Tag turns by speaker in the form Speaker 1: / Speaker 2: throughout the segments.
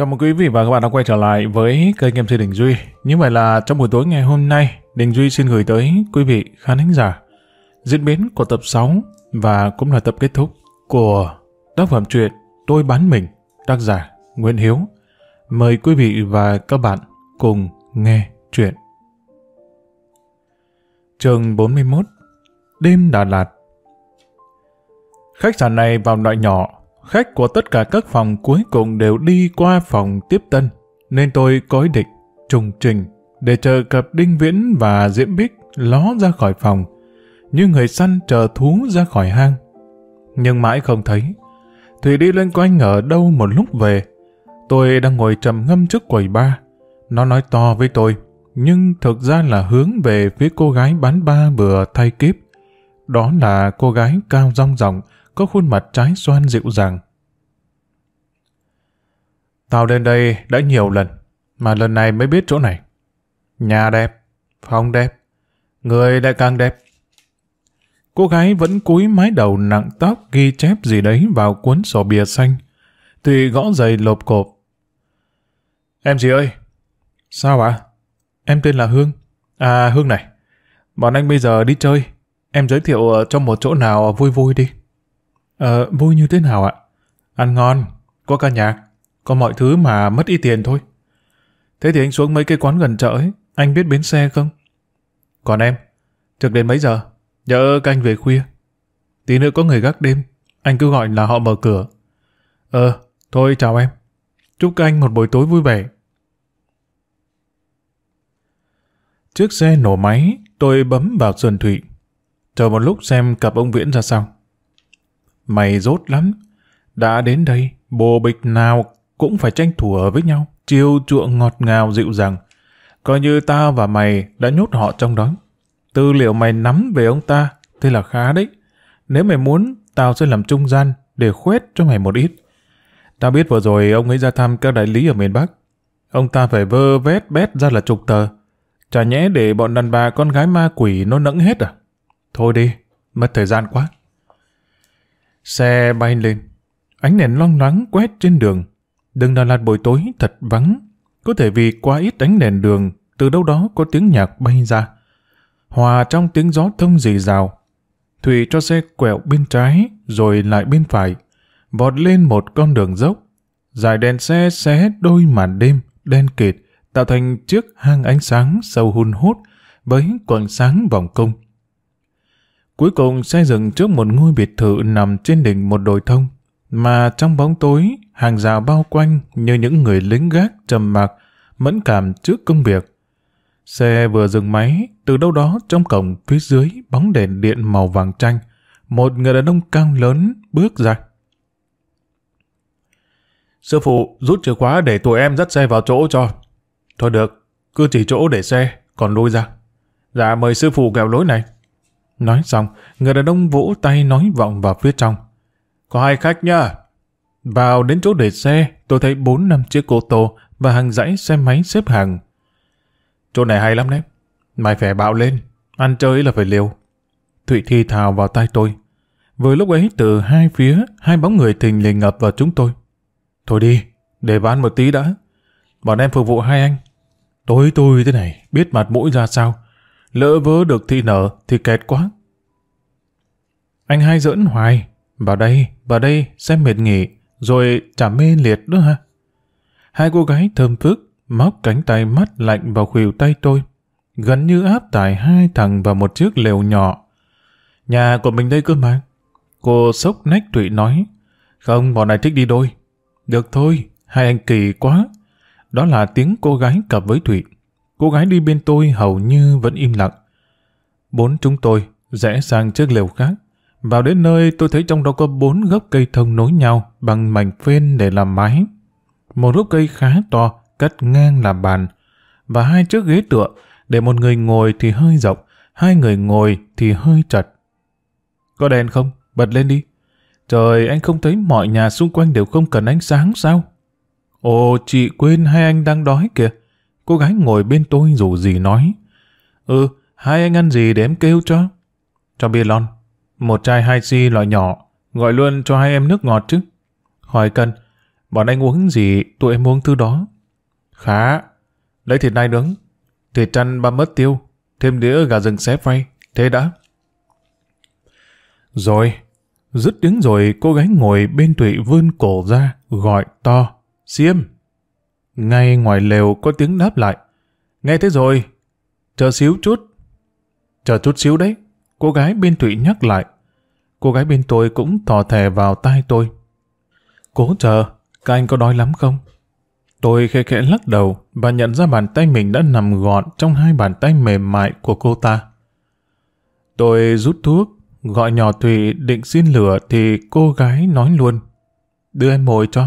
Speaker 1: Chào mừng quý vị và các bạn đã quay trở lại với kênh MC Đình Duy. Như vậy là trong buổi tối ngày hôm nay, Đình Duy xin gửi tới quý vị khán thính giả diễn biến của tập 6 và cũng là tập kết thúc của tác phẩm truyện Tôi bán mình, tác giả Nguyễn Hiếu. Mời quý vị và các bạn cùng nghe truyện. Chương 41 Đêm Đà Lạt Khách sạn này vào loại nhỏ, khách của tất cả các phòng cuối cùng đều đi qua phòng tiếp tân, nên tôi có ý định trùng trình để chờ cặp Đinh Viễn và Diễm Bích ló ra khỏi phòng, như người săn chờ thú ra khỏi hang. Nhưng mãi không thấy. Thủy đi lên quanh ở đâu một lúc về. Tôi đang ngồi trầm ngâm trước quầy ba. Nó nói to với tôi, nhưng thực ra là hướng về phía cô gái bán ba vừa thay kíp. Đó là cô gái cao rong ròng, có khuôn mặt trái xoan dịu dàng. Tao đến đây đã nhiều lần, mà lần này mới biết chỗ này. Nhà đẹp, phòng đẹp, người lại càng đẹp. Cô gái vẫn cúi mái đầu nặng tóc ghi chép gì đấy vào cuốn sổ bìa xanh. Tùy gõ giày lộp cộp. Em gì ơi? Sao ạ? Em tên là Hương. À Hương này, bọn anh bây giờ đi chơi. Em giới thiệu ờ, cho một chỗ nào vui vui đi. Ờ, vui như thế nào ạ? Ăn ngon, có ca nhạc, có mọi thứ mà mất ít tiền thôi. Thế thì anh xuống mấy cái quán gần chợ ấy, anh biết bến xe không? Còn em, trực đến mấy giờ? Nhớ canh về khuya. Tí nữa có người gác đêm, anh cứ gọi là họ mở cửa. Ờ, thôi chào em. Chúc các anh một buổi tối vui vẻ. Chiếc xe nổ máy, tôi bấm vào sườn thủy. Chờ một lúc xem cặp ông Viễn ra sao. Mày rốt lắm. Đã đến đây, bồ bịch nào cũng phải tranh thủ ở với nhau, chiêu chuộng ngọt ngào dịu dàng. Coi như tao và mày đã nhốt họ trong đó. Tư liệu mày nắm về ông ta, thế là khá đấy. Nếu mày muốn, tao sẽ làm trung gian để khuét cho mày một ít. Tao biết vừa rồi ông ấy ra thăm các đại lý ở miền Bắc. Ông ta phải vơ vét bét ra là chục tờ. Chả nhẽ để bọn đàn bà con gái ma quỷ nó nẫng hết à? Thôi đi, mất thời gian quá. Xe bay lên. Ánh đèn long loáng quét trên đường. Đường Đà Lạt buổi tối thật vắng. Có thể vì quá ít ánh đèn đường, từ đâu đó có tiếng nhạc bay ra. Hòa trong tiếng gió thông rì rào. Thủy cho xe quẹo bên trái, rồi lại bên phải. Vọt lên một con đường dốc. Dài đèn xe xé đôi màn đêm, đen kịt, tạo thành chiếc hang ánh sáng sâu hun hút với quần sáng vòng cung. Cuối cùng xe dừng trước một ngôi biệt thự nằm trên đỉnh một đồi thông, mà trong bóng tối, hàng rào bao quanh như những người lính gác trầm mặc, mẫn cảm trước công việc. Xe vừa dừng máy, từ đâu đó trong cổng phía dưới bóng đèn điện màu vàng tranh, một người đàn ông cao lớn bước ra. Sư phụ rút chìa khóa để tụi em dắt xe vào chỗ cho. Thôi được, cứ chỉ chỗ để xe, còn lui ra. Dạ mời sư phụ kẹo lối này. Nói xong, người đàn ông vỗ tay nói vọng vào phía trong. Có hai khách nha. Vào đến chỗ để xe, tôi thấy bốn năm chiếc ô tô và hàng dãy xe máy xếp hàng. Chỗ này hay lắm đấy. Mày phải bạo lên, ăn chơi là phải liều. Thụy Thi thào vào tay tôi. Vừa lúc ấy từ hai phía, hai bóng người thình lình ngập vào chúng tôi. Thôi đi, để bán một tí đã. Bọn em phục vụ hai anh. Tối tôi thế này, biết mặt mũi ra sao. Lỡ vớ được thi nở thì kẹt quá. Anh hai giỡn hoài. Vào đây, vào đây, xem mệt nghỉ, rồi chả mê liệt nữa ha. Hai cô gái thơm phức, móc cánh tay mắt lạnh vào khuỷu tay tôi. Gần như áp tải hai thằng vào một chiếc lều nhỏ. Nhà của mình đây cơ mà. Cô sốc nách tụy nói. Không, bọn này thích đi đôi. Được thôi, hai anh kỳ quá. Đó là tiếng cô gái cặp với Thụy. Cô gái đi bên tôi hầu như vẫn im lặng. Bốn chúng tôi rẽ sang chiếc lều khác. Vào đến nơi tôi thấy trong đó có bốn gốc cây thông nối nhau bằng mảnh phên để làm mái. Một gốc cây khá to, cắt ngang làm bàn. Và hai chiếc ghế tựa, để một người ngồi thì hơi rộng, hai người ngồi thì hơi chật. Có đèn không? Bật lên đi. Trời, anh không thấy mọi nhà xung quanh đều không cần ánh sáng sao? Ồ, chị quên hai anh đang đói kìa. Cô gái ngồi bên tôi dù gì nói. Ừ, hai anh ăn gì để em kêu cho? Cho bia lon. Một chai hai si loại nhỏ, gọi luôn cho hai em nước ngọt chứ. Hỏi cần. Bọn anh uống gì, tụi em uống thứ đó. Khá. Lấy thịt nai nướng. Thịt chăn ba mất tiêu. Thêm đĩa gà rừng xé phay. Thế đã. Rồi. Dứt tiếng rồi cô gái ngồi bên Thụy vươn cổ ra, gọi to. Xiêm. Ngay ngoài lều có tiếng đáp lại. Nghe thế rồi. Chờ xíu chút. Chờ chút xíu đấy. Cô gái bên Thụy nhắc lại. Cô gái bên tôi cũng thò thè vào tai tôi. Cố chờ, các anh có đói lắm không? Tôi khẽ khẽ lắc đầu và nhận ra bàn tay mình đã nằm gọn trong hai bàn tay mềm mại của cô ta. Tôi rút thuốc, gọi nhỏ thụy định xin lửa thì cô gái nói luôn. Đưa em mồi cho.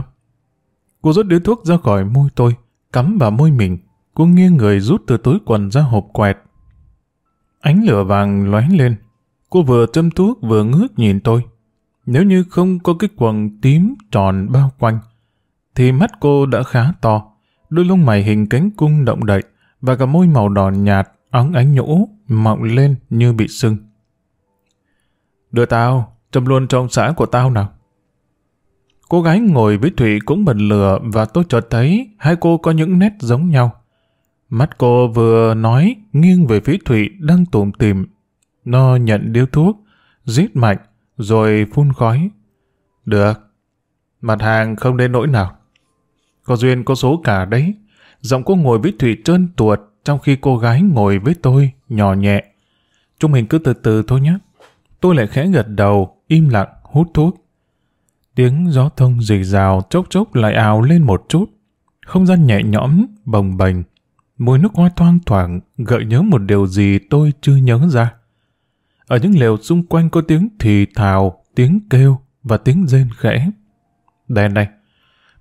Speaker 1: Cô rút điếu thuốc ra khỏi môi tôi, cắm vào môi mình. Cô nghiêng người rút từ túi quần ra hộp quẹt. Ánh lửa vàng lóe lên. Cô vừa châm thuốc vừa ngước nhìn tôi. Nếu như không có cái quần tím tròn bao quanh, thì mắt cô đã khá to, đôi lông mày hình cánh cung động đậy và cả môi màu đỏ nhạt, óng ánh nhũ, mọng lên như bị sưng. Đưa tao, châm luôn trong xã của tao nào. Cô gái ngồi với Thủy cũng bật lửa và tôi chợt thấy hai cô có những nét giống nhau. Mắt cô vừa nói nghiêng về phía Thủy đang tùm tìm. Nó nhận điếu thuốc, giết mạnh, rồi phun khói. Được, mặt hàng không đến nỗi nào. Có duyên có số cả đấy. Giọng cô ngồi với Thủy trơn tuột, trong khi cô gái ngồi với tôi, nhỏ nhẹ. Chúng mình cứ từ từ thôi nhé. Tôi lại khẽ gật đầu, im lặng, hút thuốc. Tiếng gió thông rì rào chốc chốc lại ào lên một chút. Không gian nhẹ nhõm, bồng bềnh. Mùi nước hoa thoang thoảng gợi nhớ một điều gì tôi chưa nhớ ra. Ở những lều xung quanh có tiếng thì thào, tiếng kêu và tiếng rên khẽ. Đèn này,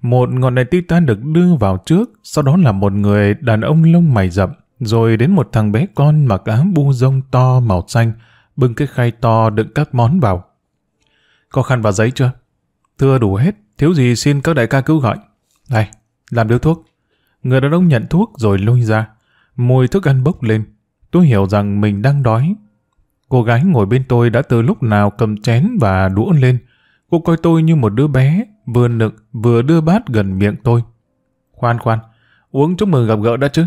Speaker 1: một ngọn đèn titan được đưa vào trước, sau đó là một người đàn ông lông mày rậm, rồi đến một thằng bé con mặc áo bu rông to màu xanh, bưng cái khay to đựng các món vào. Có khăn và giấy chưa? Thưa đủ hết, thiếu gì xin các đại ca cứu gọi. này làm điếu thuốc. Người đàn ông nhận thuốc rồi lui ra. Mùi thức ăn bốc lên. Tôi hiểu rằng mình đang đói. Cô gái ngồi bên tôi đã từ lúc nào cầm chén và đũa lên. Cô coi tôi như một đứa bé, vừa nực vừa đưa bát gần miệng tôi. Khoan khoan, uống chúc mừng gặp gỡ đã chứ.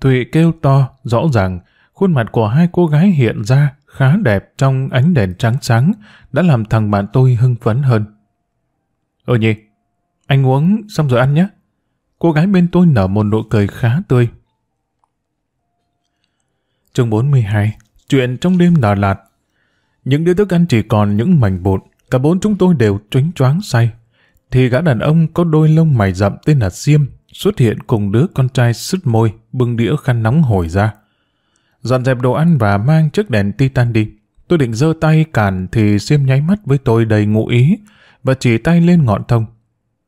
Speaker 1: Thụy kêu to, rõ ràng, khuôn mặt của hai cô gái hiện ra khá đẹp trong ánh đèn trắng sáng, đã làm thằng bạn tôi hưng phấn hơn. Ừ nhỉ, anh uống xong rồi ăn nhé. Cô gái bên tôi nở một nụ cười khá tươi. Chương 42 Chuyện trong đêm Đà Lạt Những đứa thức ăn chỉ còn những mảnh bột, cả bốn chúng tôi đều choáng choáng say. Thì gã đàn ông có đôi lông mày rậm tên là Siêm xuất hiện cùng đứa con trai sứt môi, bưng đĩa khăn nóng hồi ra. Dọn dẹp đồ ăn và mang chiếc đèn titan đi. Tôi định giơ tay cản thì Siêm nháy mắt với tôi đầy ngụ ý và chỉ tay lên ngọn thông.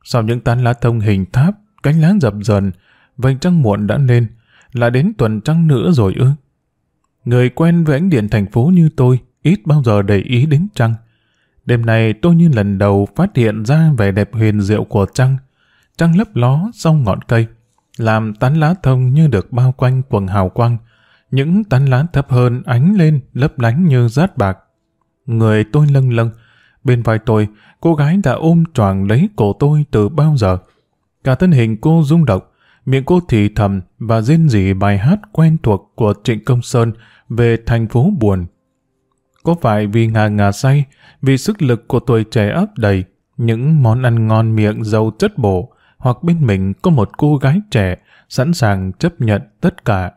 Speaker 1: Sau những tán lá thông hình tháp, cánh lá dập dần, vành trăng muộn đã lên, là đến tuần trăng nữa rồi ư. Người quen với ánh điện thành phố như tôi, ít bao giờ để ý đến trăng. Đêm này tôi như lần đầu phát hiện ra vẻ đẹp huyền diệu của trăng. Trăng lấp ló sau ngọn cây, làm tán lá thông như được bao quanh quần hào quang. Những tán lá thấp hơn ánh lên lấp lánh như rát bạc. Người tôi lâng lâng, bên vai tôi, cô gái đã ôm choàng lấy cổ tôi từ bao giờ. Cả thân hình cô rung động, miệng cô thì thầm và rên rỉ bài hát quen thuộc của Trịnh Công Sơn về thành phố buồn. Có phải vì ngà ngà say, vì sức lực của tuổi trẻ ấp đầy, những món ăn ngon miệng giàu chất bổ, hoặc bên mình có một cô gái trẻ sẵn sàng chấp nhận tất cả.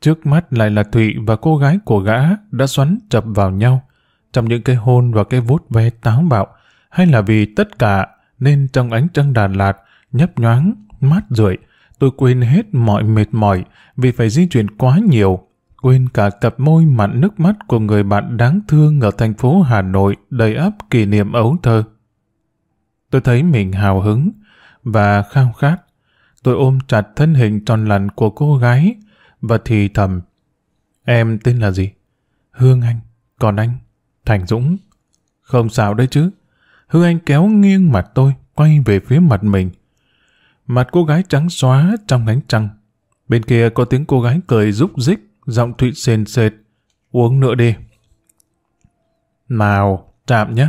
Speaker 1: Trước mắt lại là Thụy và cô gái của gã đã xoắn chập vào nhau trong những cái hôn và cái vút ve táo bạo, hay là vì tất cả nên trong ánh trăng Đà Lạt nhấp nhoáng, mát rượi, tôi quên hết mọi mệt mỏi vì phải di chuyển quá nhiều quên cả cặp môi mặn nước mắt của người bạn đáng thương ở thành phố Hà Nội đầy ắp kỷ niệm ấu thơ. Tôi thấy mình hào hứng và khao khát. Tôi ôm chặt thân hình tròn lặn của cô gái và thì thầm. Em tên là gì? Hương Anh. Còn anh? Thành Dũng. Không sao đấy chứ. Hương Anh kéo nghiêng mặt tôi, quay về phía mặt mình. Mặt cô gái trắng xóa trong ánh trăng. Bên kia có tiếng cô gái cười rúc rích giọng Thụy sền sệt. Uống nữa đi. Nào, chạm nhé.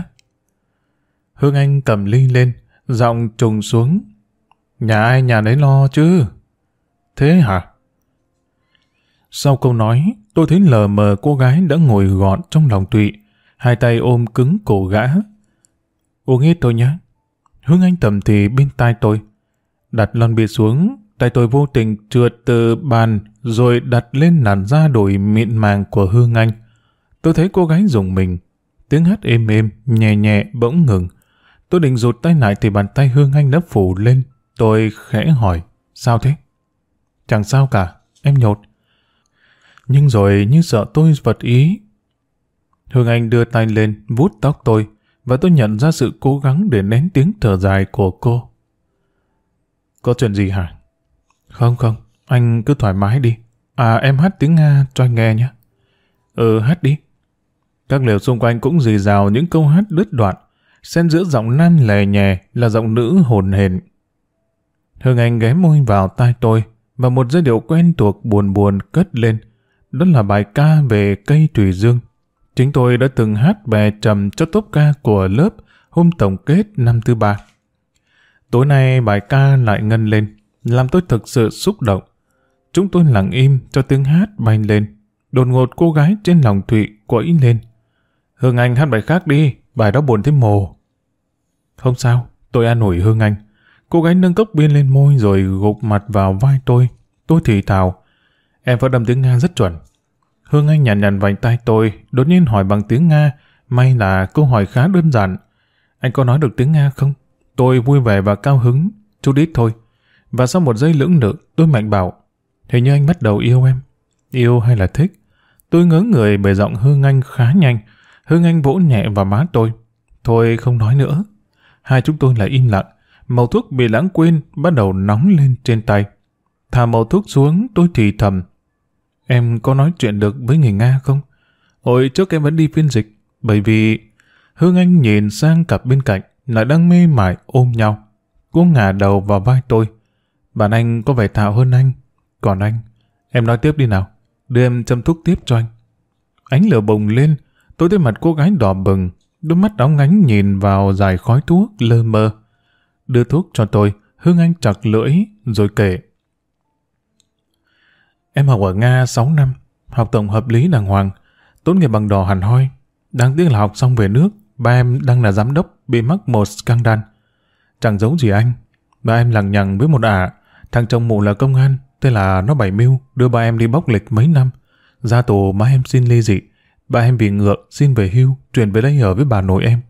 Speaker 1: Hương Anh cầm ly lên, giọng trùng xuống. Nhà ai nhà nấy lo chứ? Thế hả? Sau câu nói, tôi thấy lờ mờ cô gái đã ngồi gọn trong lòng Thụy hai tay ôm cứng cổ gã. Uống ít thôi nhé. Hương Anh tầm thì bên tai tôi. Đặt lon bia xuống, tay tôi vô tình trượt từ bàn rồi đặt lên làn da đổi mịn màng của Hương Anh. Tôi thấy cô gái dùng mình. Tiếng hát êm êm, nhẹ nhẹ, bỗng ngừng. Tôi định rụt tay lại thì bàn tay Hương Anh đã phủ lên. Tôi khẽ hỏi, sao thế? Chẳng sao cả, em nhột. Nhưng rồi như sợ tôi vật ý. Hương Anh đưa tay lên, vút tóc tôi, và tôi nhận ra sự cố gắng để nén tiếng thở dài của cô. Có chuyện gì hả? Không không, anh cứ thoải mái đi. À em hát tiếng Nga cho anh nghe nhé. Ừ hát đi. Các liều xung quanh cũng rì rào những câu hát đứt đoạn, xen giữa giọng nan lè nhẹ là giọng nữ hồn hển. Hương Anh ghé môi vào tai tôi và một giai điệu quen thuộc buồn buồn cất lên. Đó là bài ca về cây thủy dương. Chính tôi đã từng hát bè trầm cho tốp ca của lớp hôm tổng kết năm thứ ba. Tối nay bài ca lại ngân lên, làm tôi thực sự xúc động. Chúng tôi lặng im cho tiếng hát bay lên. Đột ngột cô gái trên lòng Thụy quẫy lên. Hương Anh hát bài khác đi, bài đó buồn thêm mồ. Không sao, tôi an ủi Hương Anh. Cô gái nâng cốc biên lên môi rồi gục mặt vào vai tôi. Tôi thì thào. Em vẫn đâm tiếng Nga rất chuẩn. Hương Anh nhàn nhàn vành tay tôi, đột nhiên hỏi bằng tiếng Nga. May là câu hỏi khá đơn giản. Anh có nói được tiếng Nga không? Tôi vui vẻ và cao hứng, chút ít thôi. Và sau một giây lưỡng lự, tôi mạnh bảo. Hình như anh bắt đầu yêu em. Yêu hay là thích? Tôi ngớ người bởi giọng Hương Anh khá nhanh. Hương Anh vỗ nhẹ vào má tôi. Thôi không nói nữa. Hai chúng tôi lại im lặng. Màu thuốc bị lãng quên bắt đầu nóng lên trên tay. Thả màu thuốc xuống tôi thì thầm. Em có nói chuyện được với người Nga không? Hồi trước em vẫn đi phiên dịch. Bởi vì Hương Anh nhìn sang cặp bên cạnh lại đang mê mải ôm nhau. Cô ngả đầu vào vai tôi. Bạn anh có vẻ thạo hơn anh. Còn anh, em nói tiếp đi nào. Đưa em châm thuốc tiếp cho anh. Ánh lửa bùng lên, tôi thấy mặt cô gái đỏ bừng, đôi mắt đóng ngánh nhìn vào dài khói thuốc lơ mơ. Đưa thuốc cho tôi, Hương Anh chặt lưỡi, rồi kể. Em học ở Nga 6 năm, học tổng hợp lý đàng hoàng, tốt nghiệp bằng đỏ hẳn hoi. Đáng tiếc là học xong về nước, ba em đang là giám đốc, bị mắc một scandal. Chẳng giấu gì anh, ba em lằng nhằng với một ả, thằng chồng mụ là công an, thế là nó bảy mưu, đưa ba em đi bóc lịch mấy năm. Ra tù má em xin ly dị, ba em bị ngược, xin về hưu, chuyển về đây ở với bà nội em.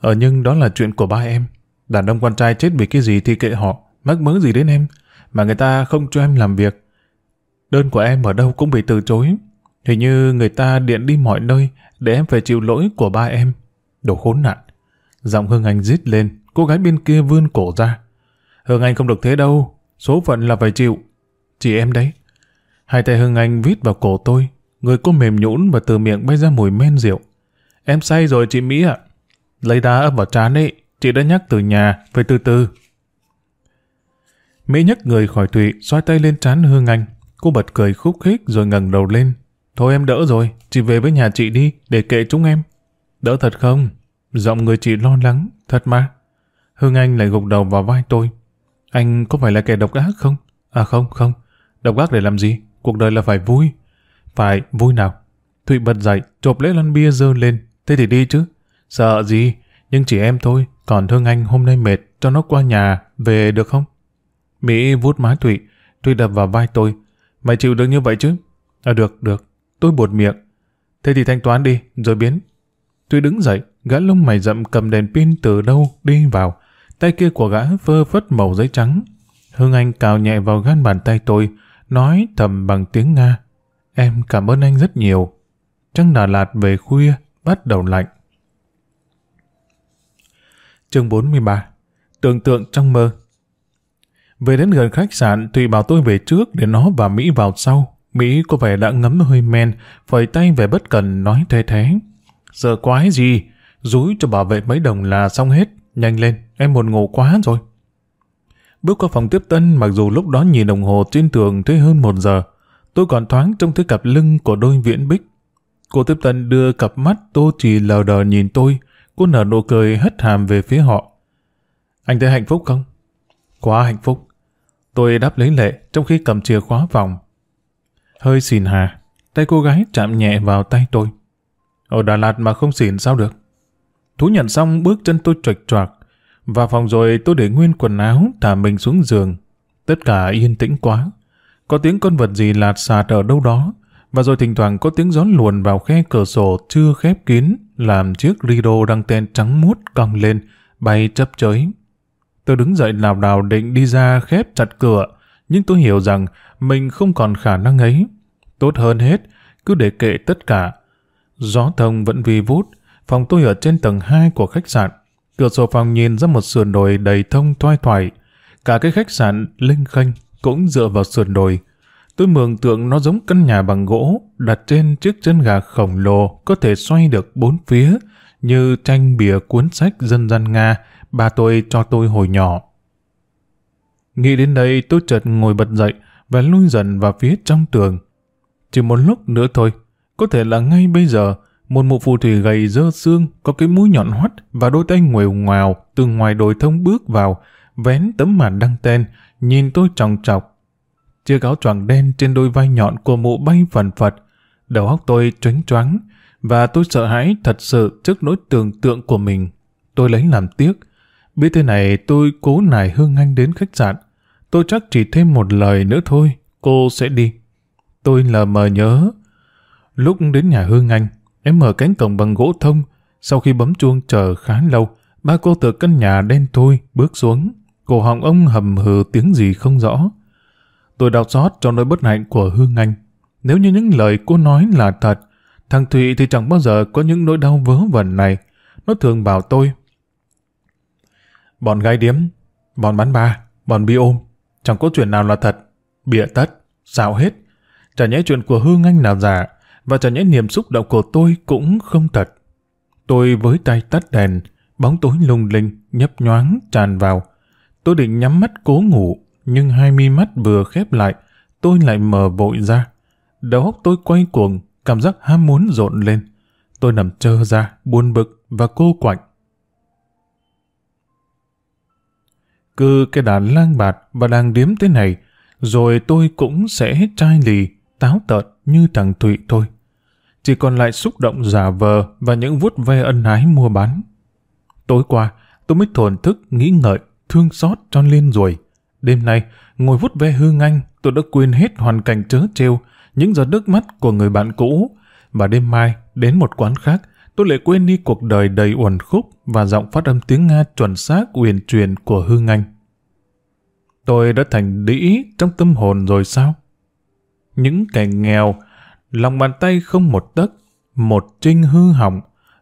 Speaker 1: Ở nhưng đó là chuyện của ba em. Đàn ông con trai chết vì cái gì thì kệ họ, mắc mớ gì đến em, mà người ta không cho em làm việc. Đơn của em ở đâu cũng bị từ chối. Hình như người ta điện đi mọi nơi để em phải chịu lỗi của ba em. Đồ khốn nạn. Giọng Hương Anh rít lên, cô gái bên kia vươn cổ ra. Hương Anh không được thế đâu, số phận là phải chịu. Chị em đấy. Hai tay Hương Anh vít vào cổ tôi, người cô mềm nhũn và từ miệng bay ra mùi men rượu. Em say rồi chị Mỹ ạ. Lấy đá ấp vào trán ấy, chị đã nhắc từ nhà, phải từ từ. Mỹ nhấc người khỏi Thụy, xoay tay lên trán Hương Anh. Cô bật cười khúc khích rồi ngẩng đầu lên. Thôi em đỡ rồi, chị về với nhà chị đi, để kệ chúng em. Đỡ thật không? Giọng người chị lo lắng, thật mà. Hương Anh lại gục đầu vào vai tôi. Anh có phải là kẻ độc ác không? À không, không. Độc ác để làm gì? Cuộc đời là phải vui. Phải, vui nào? Thụy bật dậy, chộp lấy lon bia dơ lên. Thế thì đi chứ. Sợ gì? Nhưng chỉ em thôi. Còn Thương Anh hôm nay mệt, cho nó qua nhà, về được không? Mỹ vuốt má Thụy. Thụy đập vào vai tôi. Mày chịu được như vậy chứ? À được, được. Tôi buột miệng. Thế thì thanh toán đi, rồi biến. tôi đứng dậy, gã lông mày rậm cầm đèn pin từ đâu đi vào. Tay kia của gã phơ phất màu giấy trắng. Hương Anh cào nhẹ vào gan bàn tay tôi, nói thầm bằng tiếng Nga. Em cảm ơn anh rất nhiều. Trăng Đà Lạt về khuya, bắt đầu lạnh. Chương 43 Tưởng tượng trong mơ về đến gần khách sạn, Thùy bảo tôi về trước để nó và Mỹ vào sau. Mỹ có vẻ đã ngấm hơi men, phẩy tay về bất cần nói thế thế. Giờ quái gì? Rúi cho bảo vệ mấy đồng là xong hết. Nhanh lên, em buồn ngủ quá rồi. Bước qua phòng tiếp tân mặc dù lúc đó nhìn đồng hồ trên tường thấy hơn một giờ, tôi còn thoáng trông thấy cặp lưng của đôi viễn bích. Cô tiếp tân đưa cặp mắt tô trì lờ đờ nhìn tôi, cô nở nụ cười hất hàm về phía họ. Anh thấy hạnh phúc không? Quá hạnh phúc. Tôi đáp lấy lệ trong khi cầm chìa khóa vòng. Hơi xìn hà, tay cô gái chạm nhẹ vào tay tôi. Ở Đà Lạt mà không xỉn sao được? Thú nhận xong bước chân tôi trạch troạc. Vào phòng rồi tôi để nguyên quần áo, thả mình xuống giường. Tất cả yên tĩnh quá. Có tiếng con vật gì lạt sạt ở đâu đó, và rồi thỉnh thoảng có tiếng gió luồn vào khe cửa sổ chưa khép kín, làm chiếc rido đăng tên trắng mút cong lên, bay chấp chới. Tôi đứng dậy lảo đảo định đi ra khép chặt cửa, nhưng tôi hiểu rằng mình không còn khả năng ấy. Tốt hơn hết, cứ để kệ tất cả. Gió thông vẫn vi vút, phòng tôi ở trên tầng 2 của khách sạn. Cửa sổ phòng nhìn ra một sườn đồi đầy thông thoai thoải. Cả cái khách sạn linh khanh cũng dựa vào sườn đồi. Tôi mường tượng nó giống căn nhà bằng gỗ đặt trên chiếc chân gà khổng lồ có thể xoay được bốn phía như tranh bìa cuốn sách dân gian Nga ba tôi cho tôi hồi nhỏ. Nghĩ đến đây tôi chợt ngồi bật dậy và lui dần vào phía trong tường. Chỉ một lúc nữa thôi, có thể là ngay bây giờ, một mụ phù thủy gầy dơ xương, có cái mũi nhọn hoắt và đôi tay nguều ngoào từ ngoài đồi thông bước vào, vén tấm màn đăng ten, nhìn tôi tròng trọc. Chiếc áo choàng đen trên đôi vai nhọn của mụ bay phần phật, đầu óc tôi choáng choáng, và tôi sợ hãi thật sự trước nỗi tưởng tượng của mình. Tôi lấy làm tiếc, Biết thế này tôi cố nài Hương Anh đến khách sạn. Tôi chắc chỉ thêm một lời nữa thôi, cô sẽ đi. Tôi lờ mờ nhớ. Lúc đến nhà Hương Anh, em mở cánh cổng bằng gỗ thông. Sau khi bấm chuông chờ khá lâu, ba cô từ căn nhà đen thôi bước xuống. Cổ họng ông hầm hừ tiếng gì không rõ. Tôi đau xót cho nỗi bất hạnh của Hương Anh. Nếu như những lời cô nói là thật, thằng Thụy thì chẳng bao giờ có những nỗi đau vớ vẩn này. Nó thường bảo tôi Bọn gái điếm, bọn bắn ba, bọn bi ôm, chẳng có chuyện nào là thật, bịa tất, xạo hết. Chả nhẽ chuyện của Hương Anh nào giả, và chả nhẽ niềm xúc động của tôi cũng không thật. Tôi với tay tắt đèn, bóng tối lung linh, nhấp nhoáng, tràn vào. Tôi định nhắm mắt cố ngủ, nhưng hai mi mắt vừa khép lại, tôi lại mở vội ra. Đầu óc tôi quay cuồng, cảm giác ham muốn rộn lên. Tôi nằm trơ ra, buồn bực và cô quạnh. Cứ cái đàn lang bạt và đang điếm thế này, rồi tôi cũng sẽ trai lì, táo tợn như thằng Thụy thôi. Chỉ còn lại xúc động giả vờ và những vuốt ve ân ái mua bán. Tối qua, tôi mới thổn thức, nghĩ ngợi, thương xót cho Liên rồi. Đêm nay, ngồi vuốt ve Hương Anh, tôi đã quên hết hoàn cảnh trớ trêu, những giọt nước mắt của người bạn cũ. Và đêm mai, đến một quán khác, tôi lại quên đi cuộc đời đầy uẩn khúc và giọng phát âm tiếng Nga chuẩn xác uyển truyền của Hương Anh. Tôi đã thành đĩ trong tâm hồn rồi sao? Những kẻ nghèo, lòng bàn tay không một tấc, một trinh hư hỏng,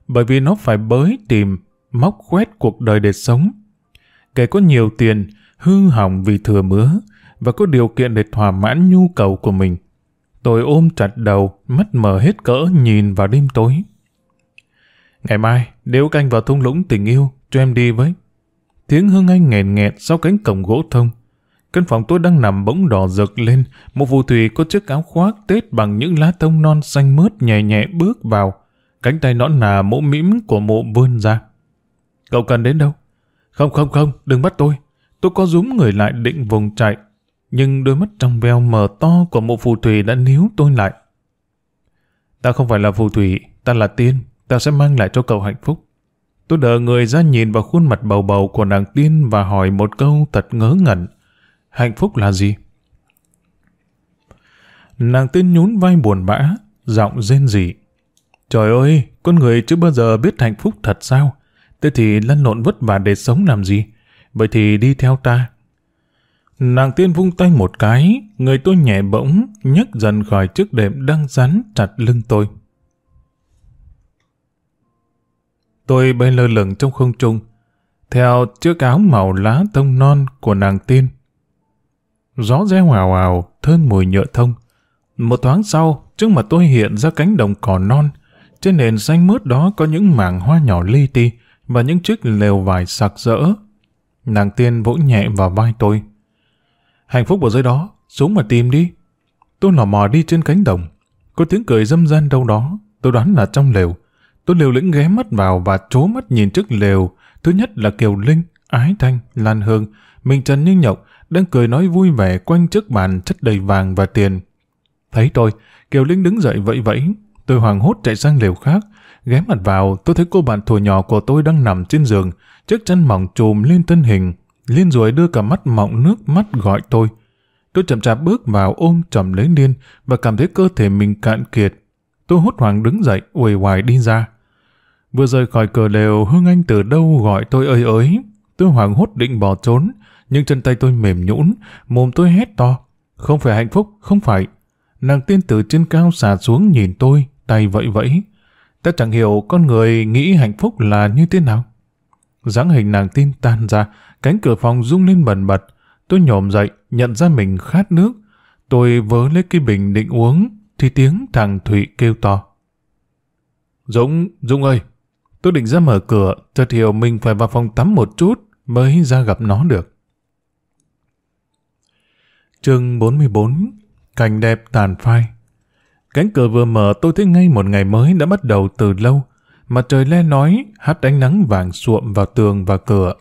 Speaker 1: bởi vì nó phải bới tìm, móc khoét cuộc đời để sống. Kẻ có nhiều tiền, hư hỏng vì thừa mứa, và có điều kiện để thỏa mãn nhu cầu của mình. Tôi ôm chặt đầu, mắt mở hết cỡ nhìn vào đêm tối. Ngày mai, nếu canh vào thung lũng tình yêu, cho em đi với. Tiếng hương anh nghẹn nghẹt sau cánh cổng gỗ thông. Căn phòng tôi đang nằm bỗng đỏ rực lên, một phù thủy có chiếc áo khoác tết bằng những lá thông non xanh mướt nhẹ nhẹ bước vào. Cánh tay nõn nà mũ mĩm của mụ vươn ra. Cậu cần đến đâu? Không không không, đừng bắt tôi. Tôi có rúm người lại định vùng chạy. Nhưng đôi mắt trong veo mở to của mộ phù thủy đã níu tôi lại. Ta không phải là phù thủy, ta là tiên, ta sẽ mang lại cho cậu hạnh phúc. Tôi đỡ người ra nhìn vào khuôn mặt bầu bầu của nàng tiên và hỏi một câu thật ngớ ngẩn. Hạnh phúc là gì? Nàng tiên nhún vai buồn bã, giọng rên rỉ. Trời ơi, con người chưa bao giờ biết hạnh phúc thật sao? Thế thì lăn lộn vất vả để sống làm gì? Vậy thì đi theo ta. Nàng tiên vung tay một cái, người tôi nhẹ bỗng, nhấc dần khỏi chiếc đệm đang rắn chặt lưng tôi. Tôi bay lơ lửng trong không trung, theo chiếc áo màu lá tông non của nàng tiên. Gió reo ào ào, thơm mùi nhựa thông. Một thoáng sau, trước mặt tôi hiện ra cánh đồng cỏ non. Trên nền xanh mướt đó có những mảng hoa nhỏ li ti và những chiếc lều vải sặc rỡ. Nàng tiên vỗ nhẹ vào vai tôi. Hạnh phúc ở dưới đó, xuống mà tìm đi. Tôi lò mò đi trên cánh đồng. Có tiếng cười dâm gian đâu đó, tôi đoán là trong lều. Tôi liều lĩnh ghé mắt vào và trố mắt nhìn trước lều. Thứ nhất là Kiều Linh, Ái Thanh, Lan Hương, Minh Trần Như Nhộng đang cười nói vui vẻ quanh trước bàn chất đầy vàng và tiền. Thấy tôi, Kiều Linh đứng dậy vẫy vẫy, tôi hoàng hốt chạy sang lều khác, ghé mặt vào tôi thấy cô bạn thùa nhỏ của tôi đang nằm trên giường, chiếc chân mỏng trùm lên thân hình, Liên rồi đưa cả mắt mọng nước mắt gọi tôi. Tôi chậm chạp bước vào ôm chầm lấy Liên và cảm thấy cơ thể mình cạn kiệt. Tôi hốt hoảng đứng dậy, uể hoài đi ra. Vừa rời khỏi cửa lều, Hương Anh từ đâu gọi tôi ơi ới. Tôi hoảng hốt định bỏ trốn, nhưng chân tay tôi mềm nhũn, mồm tôi hét to. Không phải hạnh phúc, không phải. Nàng tiên từ trên cao xà xuống nhìn tôi, tay vẫy vẫy. Ta chẳng hiểu con người nghĩ hạnh phúc là như thế nào. dáng hình nàng tin tan ra, cánh cửa phòng rung lên bần bật. Tôi nhổm dậy, nhận ra mình khát nước. Tôi vớ lấy cái bình định uống, thì tiếng thằng Thụy kêu to. Dũng, Dũng ơi! Tôi định ra mở cửa, chợt hiểu mình phải vào phòng tắm một chút mới ra gặp nó được. Chương 44 Cảnh đẹp tàn phai Cánh cửa vừa mở tôi thấy ngay một ngày mới đã bắt đầu từ lâu. Mặt trời le nói, hắt ánh nắng vàng suộm vào tường và cửa.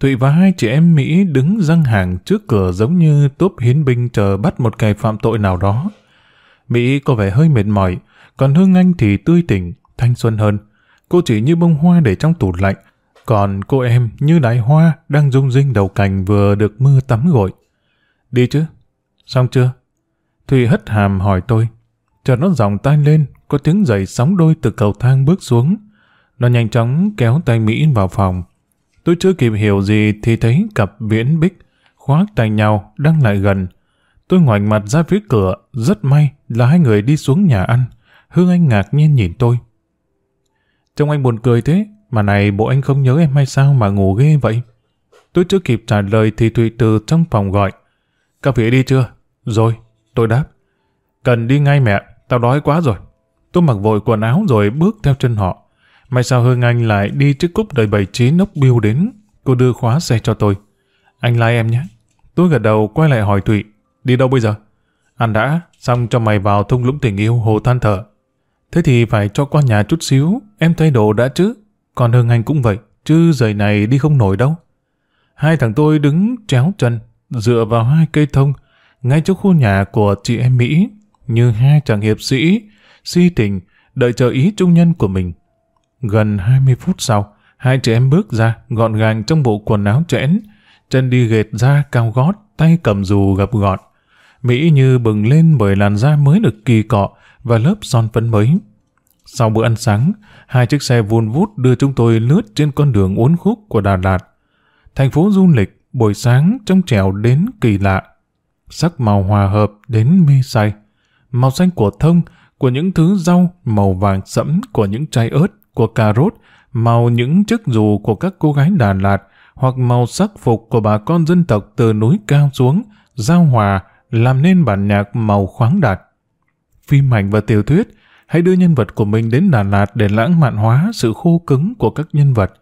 Speaker 1: Thụy và hai chị em Mỹ đứng răng hàng trước cửa giống như tốp hiến binh chờ bắt một kẻ phạm tội nào đó. Mỹ có vẻ hơi mệt mỏi, còn Hương Anh thì tươi tỉnh, thanh xuân hơn. Cô chỉ như bông hoa để trong tủ lạnh, còn cô em như đái hoa đang rung rinh đầu cành vừa được mưa tắm gội. Đi chứ? Xong chưa? Thùy hất hàm hỏi tôi. Chợt nó dòng tay lên, có tiếng giày sóng đôi từ cầu thang bước xuống. Nó nhanh chóng kéo tay Mỹ vào phòng. Tôi chưa kịp hiểu gì thì thấy cặp viễn bích khoác tay nhau đang lại gần. Tôi ngoảnh mặt ra phía cửa, rất may là hai người đi xuống nhà ăn. Hương Anh ngạc nhiên nhìn tôi. Trông anh buồn cười thế, mà này bộ anh không nhớ em hay sao mà ngủ ghê vậy? Tôi chưa kịp trả lời thì Thụy từ trong phòng gọi. các vị đi chưa? Rồi, tôi đáp. Cần đi ngay mẹ, tao đói quá rồi. Tôi mặc vội quần áo rồi bước theo chân họ. May sao Hương Anh lại đi chiếc cúp đời 79 nốc biêu đến. Cô đưa khóa xe cho tôi. Anh lái em nhé. Tôi gật đầu quay lại hỏi Thụy. Đi đâu bây giờ? Ăn đã, xong cho mày vào thung lũng tình yêu hồ than thở. Thế thì phải cho qua nhà chút xíu, em thay đồ đã chứ. Còn hưng Anh cũng vậy, chứ giày này đi không nổi đâu. Hai thằng tôi đứng chéo chân, dựa vào hai cây thông, ngay trước khu nhà của chị em Mỹ, như hai chàng hiệp sĩ, si tình, đợi chờ ý trung nhân của mình. Gần 20 phút sau, hai chị em bước ra, gọn gàng trong bộ quần áo chẽn, chân đi ghệt ra cao gót, tay cầm dù gập gọn. Mỹ như bừng lên bởi làn da mới được kỳ cọ và lớp son phấn mới. Sau bữa ăn sáng, hai chiếc xe vun vút đưa chúng tôi lướt trên con đường uốn khúc của Đà Lạt. Thành phố du lịch, buổi sáng trong trèo đến kỳ lạ. Sắc màu hòa hợp đến mê say. Màu xanh của thông, của những thứ rau, màu vàng sẫm của những trái ớt, của cà rốt, màu những chiếc dù của các cô gái Đà Lạt, hoặc màu sắc phục của bà con dân tộc từ núi cao xuống, giao hòa, làm nên bản nhạc màu khoáng đạt. Phim ảnh và tiểu thuyết hãy đưa nhân vật của mình đến Đà Lạt để lãng mạn hóa sự khô cứng của các nhân vật.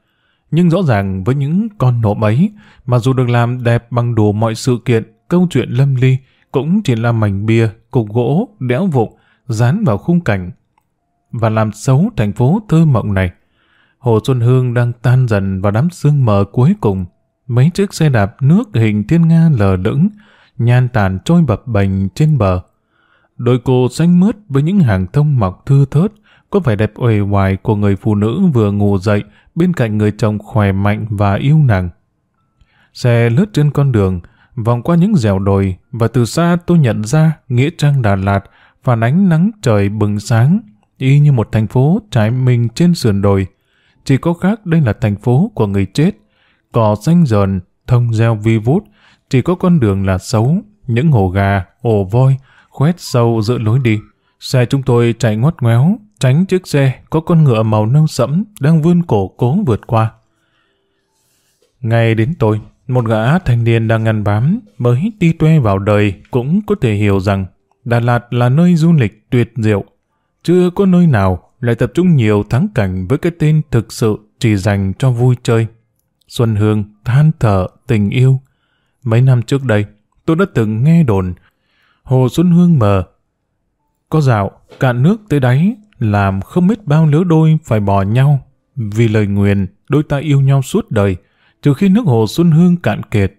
Speaker 1: Nhưng rõ ràng với những con nộm ấy, mà dù được làm đẹp bằng đủ mọi sự kiện, câu chuyện lâm ly, cũng chỉ là mảnh bia, cục gỗ, đẽo vụng, dán vào khung cảnh. Và làm xấu thành phố thơ mộng này. Hồ Xuân Hương đang tan dần vào đám sương mờ cuối cùng. Mấy chiếc xe đạp nước hình thiên nga lờ lững, nhan tàn trôi bập bềnh trên bờ. Đôi cô xanh mướt với những hàng thông mọc thưa thớt, có vẻ đẹp uể oải của người phụ nữ vừa ngủ dậy bên cạnh người chồng khỏe mạnh và yêu nàng. Xe lướt trên con đường, vòng qua những dẻo đồi và từ xa tôi nhận ra Nghĩa Trang Đà Lạt phản ánh nắng trời bừng sáng, y như một thành phố trải mình trên sườn đồi. Chỉ có khác đây là thành phố của người chết, cỏ xanh dờn, thông gieo vi vút, chỉ có con đường là xấu, những hồ gà, ổ voi, khoét sâu giữa lối đi. Xe chúng tôi chạy ngoắt ngoéo, tránh chiếc xe có con ngựa màu nâu sẫm đang vươn cổ cố vượt qua. Ngay đến tôi, một gã thanh niên đang ngăn bám, mới ti tuê vào đời cũng có thể hiểu rằng Đà Lạt là nơi du lịch tuyệt diệu. Chưa có nơi nào lại tập trung nhiều thắng cảnh với cái tên thực sự chỉ dành cho vui chơi. Xuân Hương than thở tình yêu. Mấy năm trước đây, tôi đã từng nghe đồn Hồ Xuân Hương mờ. Có dạo, cạn nước tới đáy, làm không biết bao lứa đôi phải bỏ nhau. Vì lời nguyền, đôi ta yêu nhau suốt đời, trừ khi nước hồ Xuân Hương cạn kiệt.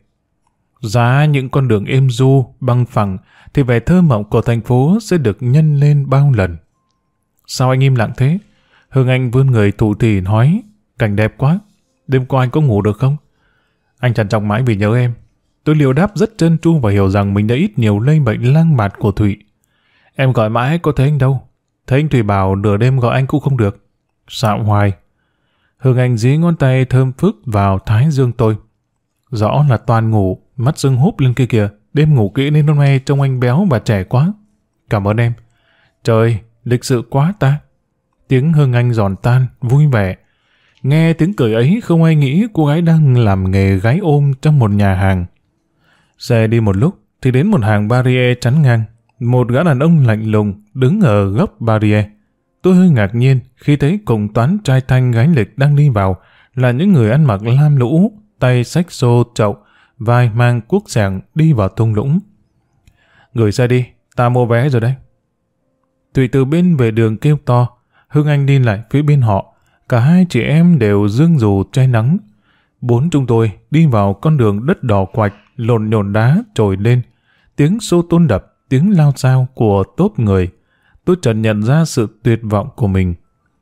Speaker 1: Giá những con đường êm du, băng phẳng, thì vẻ thơ mộng của thành phố sẽ được nhân lên bao lần. Sao anh im lặng thế? Hương Anh vươn người thủ thì nói, cảnh đẹp quá, đêm qua anh có ngủ được không? Anh trằn trọng mãi vì nhớ em. Tôi liều đáp rất chân tru và hiểu rằng mình đã ít nhiều lây bệnh lang mạt của Thụy. Em gọi mãi có thấy anh đâu. Thấy anh Thủy bảo nửa đêm gọi anh cũng không được. Xạo hoài. Hương Anh dí ngón tay thơm phức vào thái dương tôi. Rõ là toàn ngủ, mắt dưng húp lên kia kìa. Đêm ngủ kỹ nên hôm nay trông anh béo và trẻ quá. Cảm ơn em. Trời, lịch sự quá ta. Tiếng Hương Anh giòn tan, vui vẻ. Nghe tiếng cười ấy không ai nghĩ cô gái đang làm nghề gái ôm trong một nhà hàng. Xe đi một lúc thì đến một hàng barrier chắn ngang. Một gã đàn ông lạnh lùng đứng ở góc barrier. Tôi hơi ngạc nhiên khi thấy cùng toán trai thanh gái lịch đang đi vào là những người ăn mặc lam lũ, tay sách xô chậu, vai mang cuốc sẻng đi vào thung lũng. Gửi xe đi, ta mua vé rồi đấy. Thủy từ bên về đường kêu to, Hương Anh đi lại phía bên họ. Cả hai chị em đều dương dù che nắng. Bốn chúng tôi đi vào con đường đất đỏ quạch, lộn nhộn đá trồi lên. Tiếng xô tôn đập, tiếng lao dao của tốp người. Tôi chợt nhận ra sự tuyệt vọng của mình.